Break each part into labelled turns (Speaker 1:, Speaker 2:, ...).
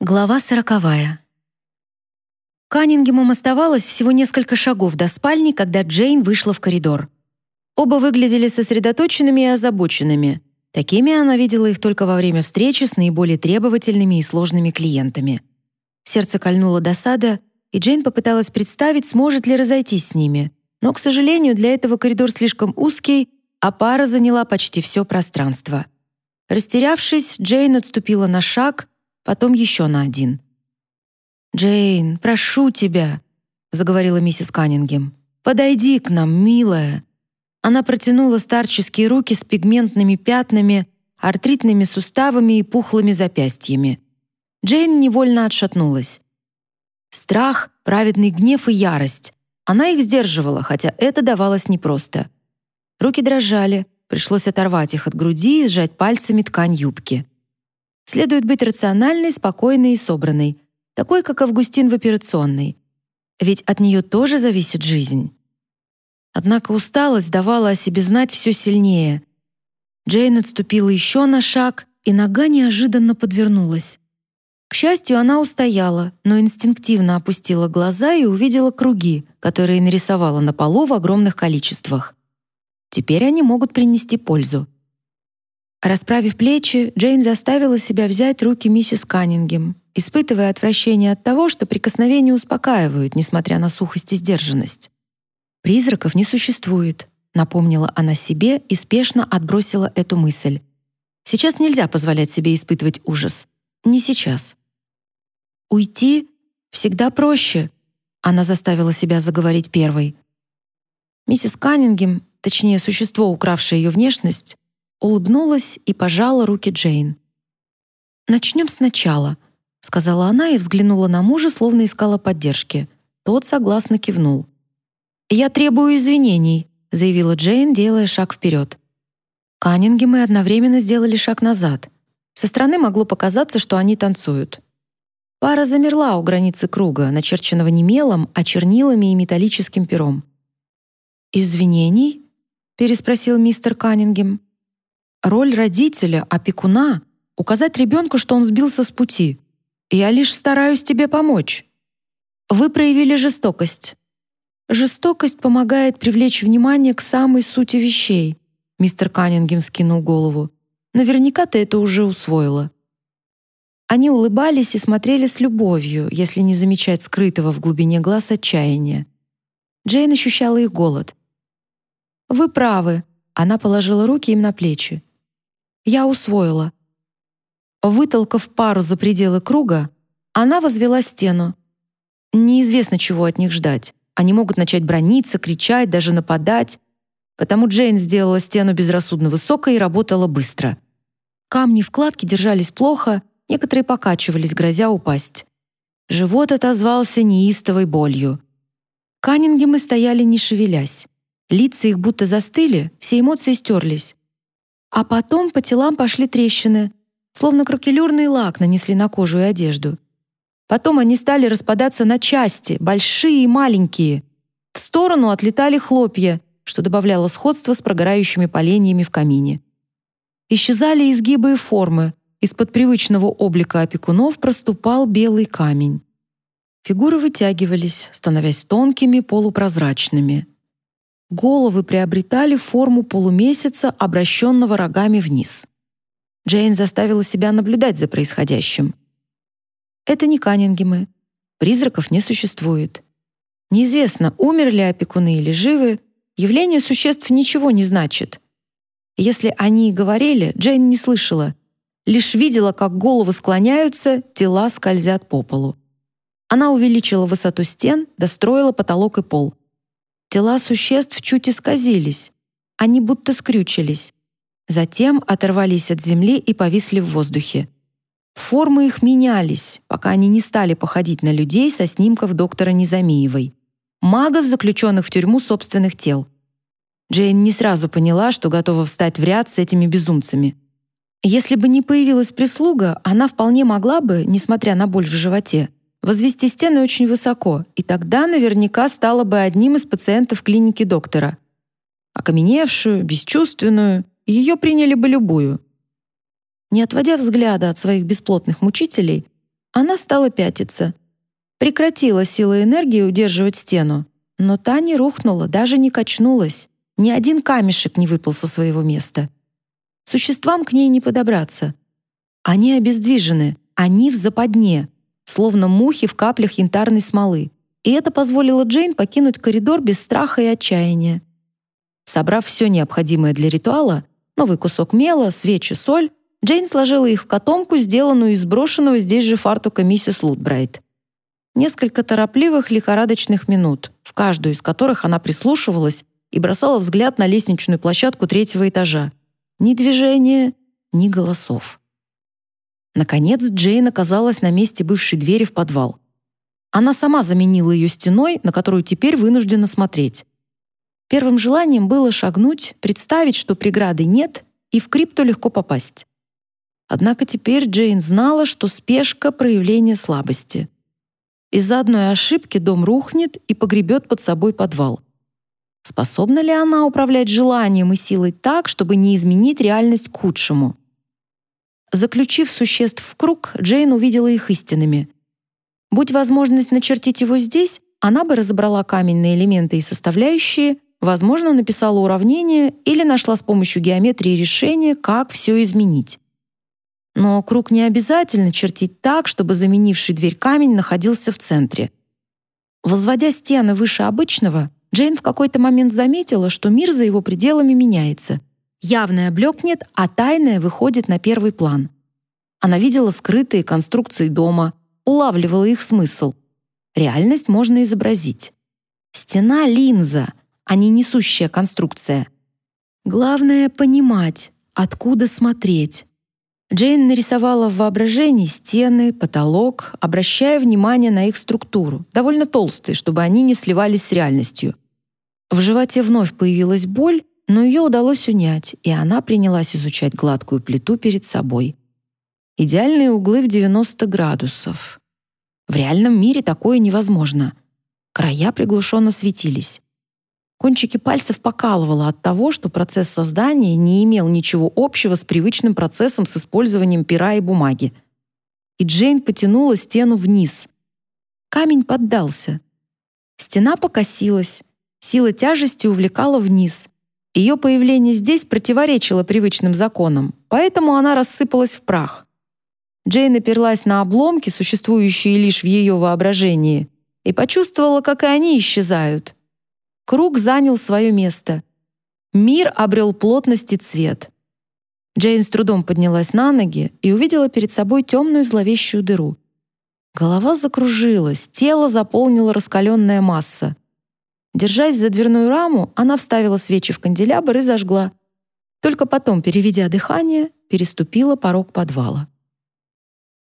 Speaker 1: Глава сороковая. Каннингемам оставалось всего несколько шагов до спальни, когда Джейн вышла в коридор. Оба выглядели сосредоточенными и озабоченными. Такими она видела их только во время встречи с наиболее требовательными и сложными клиентами. Сердце кольнуло досада, и Джейн попыталась представить, сможет ли разойтись с ними. Но, к сожалению, для этого коридор слишком узкий, а пара заняла почти все пространство. Растерявшись, Джейн отступила на шаг — потом еще на один. «Джейн, прошу тебя», — заговорила миссис Каннингем, «подойди к нам, милая». Она протянула старческие руки с пигментными пятнами, артритными суставами и пухлыми запястьями. Джейн невольно отшатнулась. Страх, праведный гнев и ярость. Она их сдерживала, хотя это давалось непросто. Руки дрожали, пришлось оторвать их от груди и сжать пальцами ткань юбки. Следует быть рациональной, спокойной и собранной, такой, как Августин в операционной. Ведь от нее тоже зависит жизнь. Однако усталость давала о себе знать все сильнее. Джейн отступила еще на шаг, и нога неожиданно подвернулась. К счастью, она устояла, но инстинктивно опустила глаза и увидела круги, которые нарисовала на полу в огромных количествах. Теперь они могут принести пользу. Расправив плечи, Джейн заставила себя взять руки миссис Каннингем, испытывая отвращение от того, что прикосновения успокаивают, несмотря на сухость и сдержанность. «Призраков не существует», — напомнила она себе и спешно отбросила эту мысль. «Сейчас нельзя позволять себе испытывать ужас. Не сейчас». «Уйти всегда проще», — она заставила себя заговорить первой. Миссис Каннингем, точнее, существо, укравшее ее внешность, улыбнулась и пожала руки Джейн. «Начнем сначала», — сказала она и взглянула на мужа, словно искала поддержки. Тот согласно кивнул. «Я требую извинений», — заявила Джейн, делая шаг вперед. Каннингемы одновременно сделали шаг назад. Со стороны могло показаться, что они танцуют. Пара замерла у границы круга, начерченного не мелом, а чернилами и металлическим пером. «Извинений?» — переспросил мистер Каннингем. Роль родителя, опекуна — указать ребенку, что он сбился с пути. Я лишь стараюсь тебе помочь. Вы проявили жестокость. Жестокость помогает привлечь внимание к самой сути вещей. Мистер Каннингем скинул голову. Наверняка ты это уже усвоила. Они улыбались и смотрели с любовью, если не замечать скрытого в глубине глаз отчаяния. Джейн ощущала их голод. «Вы правы», — она положила руки им на плечи. Я усвоила. Вытолкав пару за пределы круга, она возвела стену. Неизвестно, чего от них ждать. Они могут начать брониться, кричать, даже нападать. Потому Джейн сделала стену безрассудно высокой и работала быстро. Камни вкладки держались плохо, некоторые покачивались, грозя упасть. Живот отозвался неистовой болью. Каннингемы стояли не шевелясь. Лица их будто застыли, все эмоции стерлись. А потом по телам пошли трещины, словно кракелюрный лак нанесли на кожу и одежду. Потом они стали распадаться на части, большие и маленькие. В сторону отлетали хлопья, что добавляло сходство с прогорающими поленьями в камине. Исчезали изгибы и формы, из-под привычного облика опекунов проступал белый камень. Фигуры вытягивались, становясь тонкими, полупрозрачными. Головы приобретали форму полумесяца, обращенного рогами вниз. Джейн заставила себя наблюдать за происходящим. Это не Каннингемы. Призраков не существует. Неизвестно, умерли опекуны или живы, явление существ ничего не значит. Если они и говорили, Джейн не слышала, лишь видела, как головы склоняются, тела скользят по полу. Она увеличила высоту стен, достроила потолок и пол. Тела существ чуть исказились. Они будто скрючились. Затем оторвались от земли и повисли в воздухе. Формы их менялись, пока они не стали походить на людей со снимков доктора Низамиевой. Магов, заключенных в тюрьму собственных тел. Джейн не сразу поняла, что готова встать в ряд с этими безумцами. Если бы не появилась прислуга, она вполне могла бы, несмотря на боль в животе, возвести стены очень высоко, и тогда наверняка стала бы одним из пациентов клиники доктора. Окаменевшую, бесчувственную, ее приняли бы любую. Не отводя взгляда от своих бесплотных мучителей, Она стала пятиться. Прекратила сила энергии удерживать стену, но та не рухнула, даже не качнулась. Ни один камешек не выпал со своего места. Существам к ней не подобраться. Они обездвижены, они в западне, словно мухи в каплях янтарной смолы. И это позволило Джейн покинуть коридор без страха и отчаяния. Собрав все необходимое для ритуала, новый кусок мела, свечи, соль, Джейн сложила их в котомку, сделанную из брошенного здесь же фартука миссис Лутбрайт. Несколько торопливых лихорадочных минут, в каждую из которых она прислушивалась и бросала взгляд на лестничную площадку третьего этажа. Ни движения, ни голосов. Наконец Джейн оказалась на месте бывшей двери в подвал. Она сама заменила ее стеной, на которую теперь вынуждена смотреть. Первым желанием было шагнуть, представить, что преграды нет, и в крипту легко попасть. Однако теперь Джейн знала, что спешка — проявление слабости. Из-за одной ошибки дом рухнет и погребет под собой подвал. Способна ли она управлять желанием и силой так, чтобы не изменить реальность к худшему? Заключив существ в круг, Джейн увидела их истинными. Будь возможность начертить его здесь, она бы разобрала камень на элементы и составляющие, возможно, написала уравнение или нашла с помощью геометрии решение, как все изменить. Но круг не обязательно чертить так, чтобы заменивший дверь камень находился в центре. Возводя стены выше обычного, Джейн в какой-то момент заметила, что мир за его пределами меняется. Явное блекнет, а тайное выходит на первый план. Она видела скрытые конструкции дома, улавливала их смысл. Реальность можно изобразить. Стена — линза, а не несущая конструкция. Главное — понимать, откуда смотреть. Джейн нарисовала в воображении стены, потолок, обращая внимание на их структуру, довольно толстые, чтобы они не сливались с реальностью. В животе вновь появилась боль, но ее удалось унять, и она принялась изучать гладкую плиту перед собой. Идеальные углы в 90 градусов. В реальном мире такое невозможно. Края приглушенно светились. Кончики пальцев покалывало от того, что процесс создания не имел ничего общего с привычным процессом с использованием пера и бумаги. И Джейн потянула стену вниз. Камень поддался. Стена покосилась. Сила тяжести увлекала вниз. Ее появление здесь противоречило привычным законам, поэтому она рассыпалась в прах. Джейн оперлась на обломки, существующие лишь в ее воображении, и почувствовала, как и они исчезают — Круг занял свое место. Мир обрел плотность и цвет. Джейн с трудом поднялась на ноги и увидела перед собой темную зловещую дыру. Голова закружилась, тело заполнила раскаленная масса. Держась за дверную раму, она вставила свечи в канделябр и зажгла. Только потом, переведя дыхание, переступила порог подвала.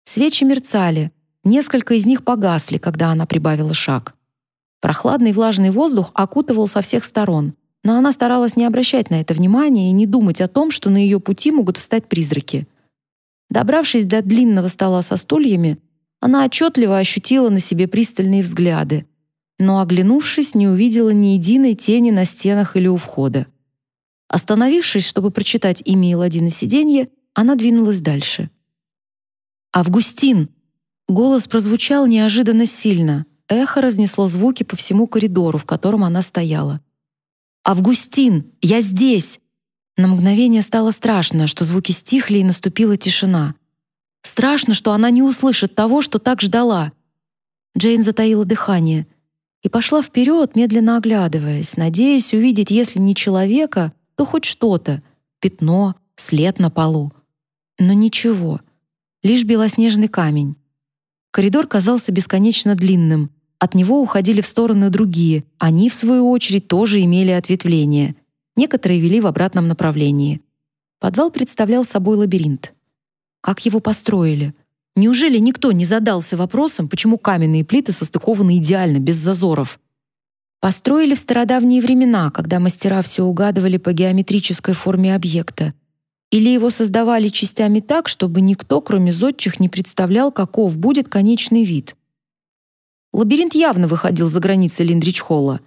Speaker 1: Свечи мерцали, несколько из них погасли, когда она прибавила шаг. Прохладный влажный воздух окутывал со всех сторон, но она старалась не обращать на это внимания и не думать о том, что на ее пути могут встать призраки. Добравшись до длинного стола со стульями, она отчетливо ощутила на себе пристальные взгляды, но, оглянувшись, не увидела ни единой тени на стенах или у входа. Остановившись, чтобы прочитать имя Эладины сиденье, она двинулась дальше. «Августин!» Голос прозвучал неожиданно сильно — Эхо разнесло звуки по всему коридору, в котором она стояла. «Августин, я здесь!» На мгновение стало страшно, что звуки стихли и наступила тишина. Страшно, что она не услышит того, что так ждала. Джейн затаила дыхание и пошла вперед, медленно оглядываясь, надеясь увидеть, если не человека, то хоть что-то — пятно, след на полу. Но ничего, лишь белоснежный камень. Коридор казался бесконечно длинным. От него уходили в стороны другие. Они, в свою очередь, тоже имели ответвления. Некоторые вели в обратном направлении. Подвал представлял собой лабиринт. Как его построили? Неужели никто не задался вопросом, почему каменные плиты состыкованы идеально, без зазоров? Построили в стародавние времена, когда мастера все угадывали по геометрической форме объекта — или его создавали частями так, чтобы никто, кроме зодчих, не представлял, каков будет конечный вид. Лабиринт явно выходил за границы Линдрич-холла.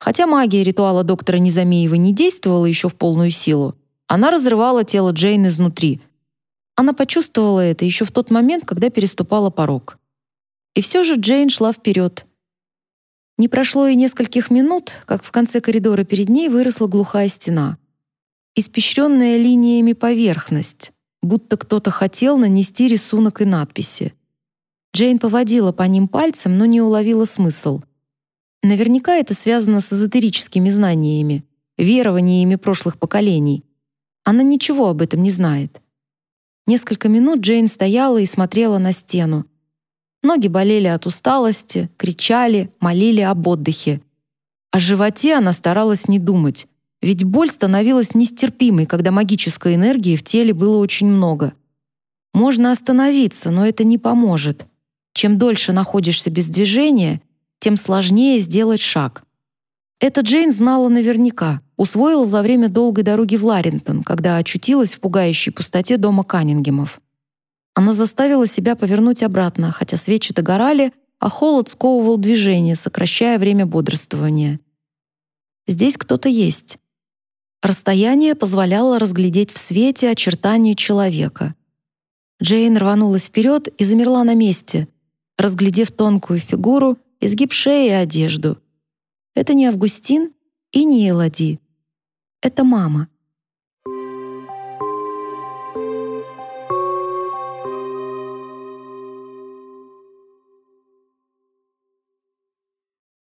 Speaker 1: Хотя магия ритуала доктора Незамеева не действовала еще в полную силу, она разрывала тело Джейн изнутри. Она почувствовала это еще в тот момент, когда переступала порог. И все же Джейн шла вперед. Не прошло и нескольких минут, как в конце коридора перед ней выросла глухая стена. Испещренная линиями поверхность, будто кто-то хотел нанести рисунок и надписи. Джейн поводила по ним пальцем, но не уловила смысл. Наверняка это связано с эзотерическими знаниями, верованиями прошлых поколений. Она ничего об этом не знает. Несколько минут Джейн стояла и смотрела на стену. Ноги болели от усталости, кричали, молили об отдыхе. О животе она старалась не думать, ведь боль становилась нестерпимой, когда магической энергии в теле было очень много. Можно остановиться, но это не поможет. Чем дольше находишься без движения, тем сложнее сделать шаг. Это Джейн знала наверняка, усвоила за время долгой дороги в Ларентон, когда очутилась в пугающей пустоте дома Каннингемов. Она заставила себя повернуть обратно, хотя свечи догорали, а холод сковывал движение, сокращая время бодрствования. Здесь кто-то есть. Расстояние позволяло разглядеть в свете очертания человека. Джейн рванулась вперед и замерла на месте, разглядев тонкую фигуру, изгиб шеи и одежду. Это не Августин и не Элоди. Это мама.